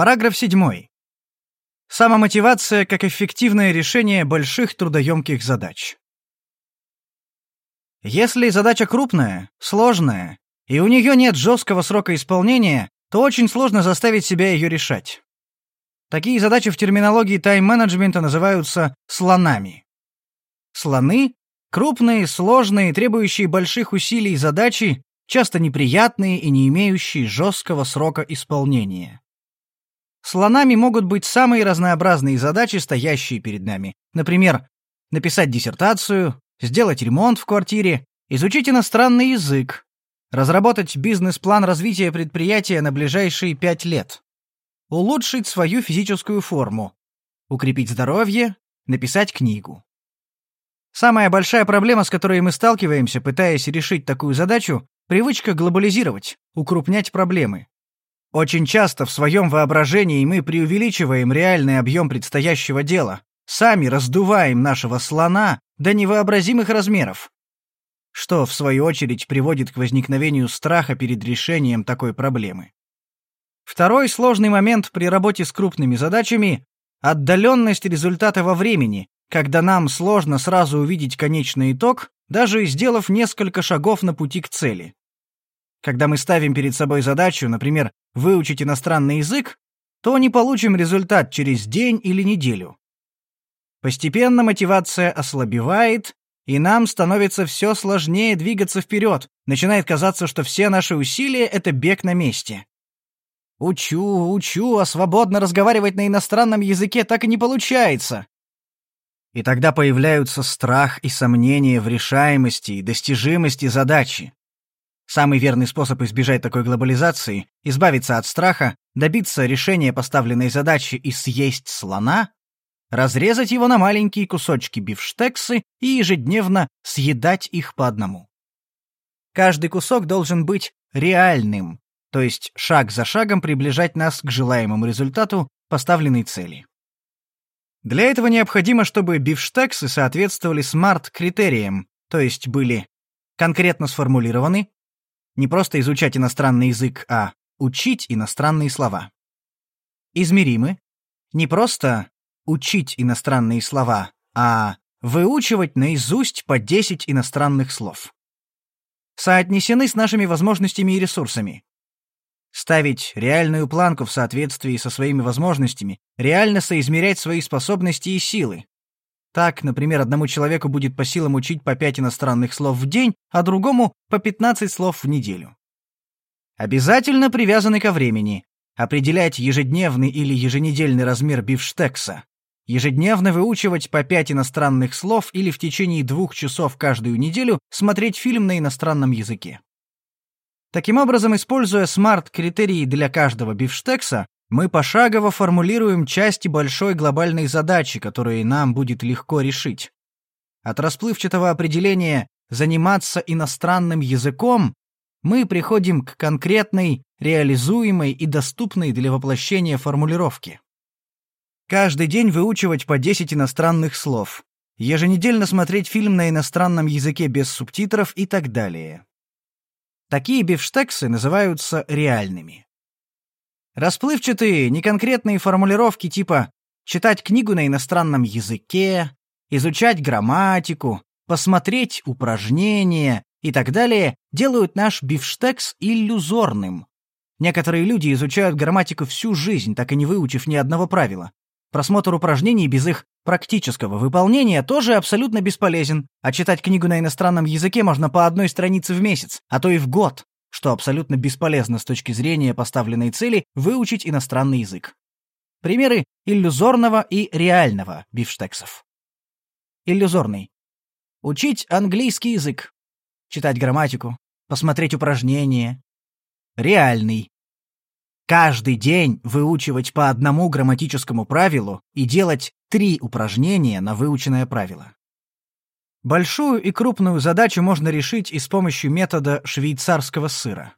Параграф 7. Самомотивация как эффективное решение больших трудоемких задач. Если задача крупная, сложная, и у нее нет жесткого срока исполнения, то очень сложно заставить себя ее решать. Такие задачи в терминологии тайм-менеджмента называются слонами. Слоны — крупные, сложные, требующие больших усилий задачи, часто неприятные и не имеющие жесткого срока исполнения. Слонами могут быть самые разнообразные задачи, стоящие перед нами. Например, написать диссертацию, сделать ремонт в квартире, изучить иностранный язык, разработать бизнес-план развития предприятия на ближайшие пять лет, улучшить свою физическую форму, укрепить здоровье, написать книгу. Самая большая проблема, с которой мы сталкиваемся, пытаясь решить такую задачу, привычка глобализировать, укрупнять проблемы. Очень часто в своем воображении мы преувеличиваем реальный объем предстоящего дела, сами раздуваем нашего слона до невообразимых размеров, что, в свою очередь, приводит к возникновению страха перед решением такой проблемы. Второй сложный момент при работе с крупными задачами — отдаленность результата во времени, когда нам сложно сразу увидеть конечный итог, даже сделав несколько шагов на пути к цели. Когда мы ставим перед собой задачу, например, выучить иностранный язык, то не получим результат через день или неделю. Постепенно мотивация ослабевает, и нам становится все сложнее двигаться вперед, начинает казаться, что все наши усилия — это бег на месте. Учу, учу, а свободно разговаривать на иностранном языке так и не получается. И тогда появляются страх и сомнения в решаемости и достижимости задачи. Самый верный способ избежать такой глобализации — избавиться от страха, добиться решения поставленной задачи и съесть слона, разрезать его на маленькие кусочки бифштексы и ежедневно съедать их по одному. Каждый кусок должен быть реальным, то есть шаг за шагом приближать нас к желаемому результату поставленной цели. Для этого необходимо, чтобы бифштексы соответствовали смарт-критериям, то есть были конкретно сформулированы, не просто изучать иностранный язык, а учить иностранные слова. Измеримы. Не просто учить иностранные слова, а выучивать наизусть по 10 иностранных слов. Соотнесены с нашими возможностями и ресурсами. Ставить реальную планку в соответствии со своими возможностями, реально соизмерять свои способности и силы, так, например, одному человеку будет по силам учить по пять иностранных слов в день, а другому — по 15 слов в неделю. Обязательно привязаны ко времени. Определять ежедневный или еженедельный размер бифштекса. Ежедневно выучивать по пять иностранных слов или в течение двух часов каждую неделю смотреть фильм на иностранном языке. Таким образом, используя смарт-критерии для каждого бифштекса, мы пошагово формулируем части большой глобальной задачи, которые нам будет легко решить. От расплывчатого определения «заниматься иностранным языком» мы приходим к конкретной, реализуемой и доступной для воплощения формулировке. Каждый день выучивать по 10 иностранных слов, еженедельно смотреть фильм на иностранном языке без субтитров и так далее. Такие бифштексы называются реальными. Расплывчатые, неконкретные формулировки типа «читать книгу на иностранном языке», «изучать грамматику», «посмотреть упражнения» и так далее делают наш бифштекс иллюзорным. Некоторые люди изучают грамматику всю жизнь, так и не выучив ни одного правила. Просмотр упражнений без их практического выполнения тоже абсолютно бесполезен, а читать книгу на иностранном языке можно по одной странице в месяц, а то и в год что абсолютно бесполезно с точки зрения поставленной цели выучить иностранный язык. Примеры иллюзорного и реального бифштексов. Иллюзорный. Учить английский язык. Читать грамматику. Посмотреть упражнения. Реальный. Каждый день выучивать по одному грамматическому правилу и делать три упражнения на выученное правило. Большую и крупную задачу можно решить и с помощью метода швейцарского сыра.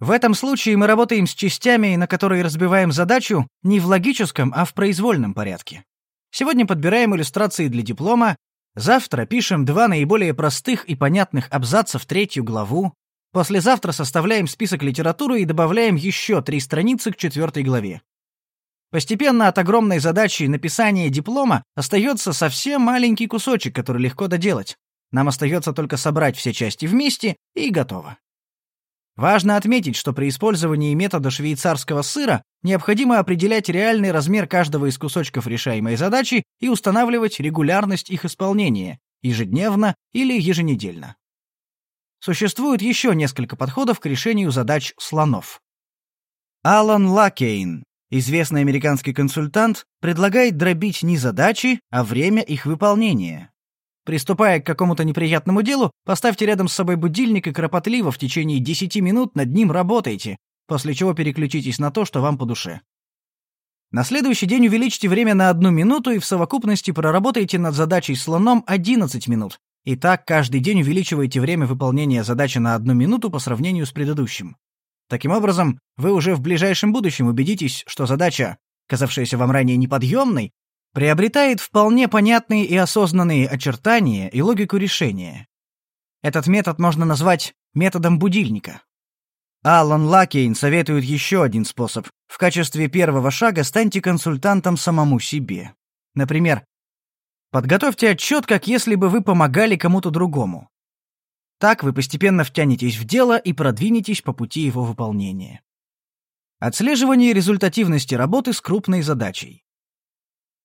В этом случае мы работаем с частями, на которые разбиваем задачу не в логическом, а в произвольном порядке. Сегодня подбираем иллюстрации для диплома, завтра пишем два наиболее простых и понятных абзаца в третью главу, послезавтра составляем список литературы и добавляем еще три страницы к четвертой главе. Постепенно от огромной задачи написания диплома остается совсем маленький кусочек, который легко доделать. Нам остается только собрать все части вместе, и готово. Важно отметить, что при использовании метода швейцарского сыра необходимо определять реальный размер каждого из кусочков решаемой задачи и устанавливать регулярность их исполнения ежедневно или еженедельно. Существует еще несколько подходов к решению задач слонов. Алан Лакейн, известный американский консультант, предлагает дробить не задачи, а время их выполнения. Приступая к какому-то неприятному делу, поставьте рядом с собой будильник и кропотливо в течение 10 минут над ним работайте, после чего переключитесь на то, что вам по душе. На следующий день увеличьте время на одну минуту и в совокупности проработайте над задачей слоном 11 минут. И так каждый день увеличивайте время выполнения задачи на одну минуту по сравнению с предыдущим. Таким образом, вы уже в ближайшем будущем убедитесь, что задача, казавшаяся вам ранее неподъемной, приобретает вполне понятные и осознанные очертания и логику решения. Этот метод можно назвать методом будильника. Алан Лакейн советует еще один способ. В качестве первого шага станьте консультантом самому себе. Например, подготовьте отчет, как если бы вы помогали кому-то другому. Так вы постепенно втянетесь в дело и продвинетесь по пути его выполнения. Отслеживание результативности работы с крупной задачей.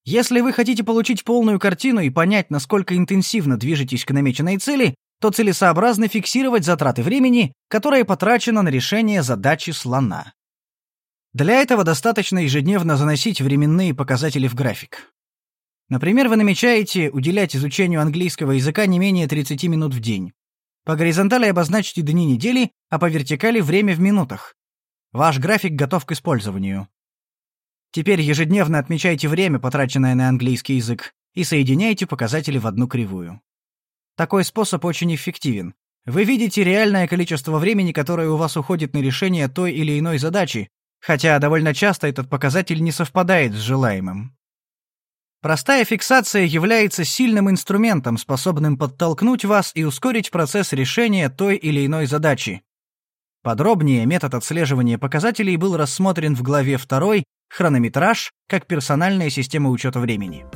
Если вы хотите получить полную картину и понять, насколько интенсивно движетесь к намеченной цели, то целесообразно фиксировать затраты времени, которые потрачено на решение задачи слона. Для этого достаточно ежедневно заносить временные показатели в график. Например, вы намечаете уделять изучению английского языка не менее 30 минут в день. По горизонтали обозначьте дни недели, а по вертикали время в минутах. Ваш график готов к использованию. Теперь ежедневно отмечайте время, потраченное на английский язык, и соединяйте показатели в одну кривую. Такой способ очень эффективен. Вы видите реальное количество времени, которое у вас уходит на решение той или иной задачи, хотя довольно часто этот показатель не совпадает с желаемым. Простая фиксация является сильным инструментом, способным подтолкнуть вас и ускорить процесс решения той или иной задачи. Подробнее метод отслеживания показателей был рассмотрен в главе 2 хронометраж как персональная система учета времени.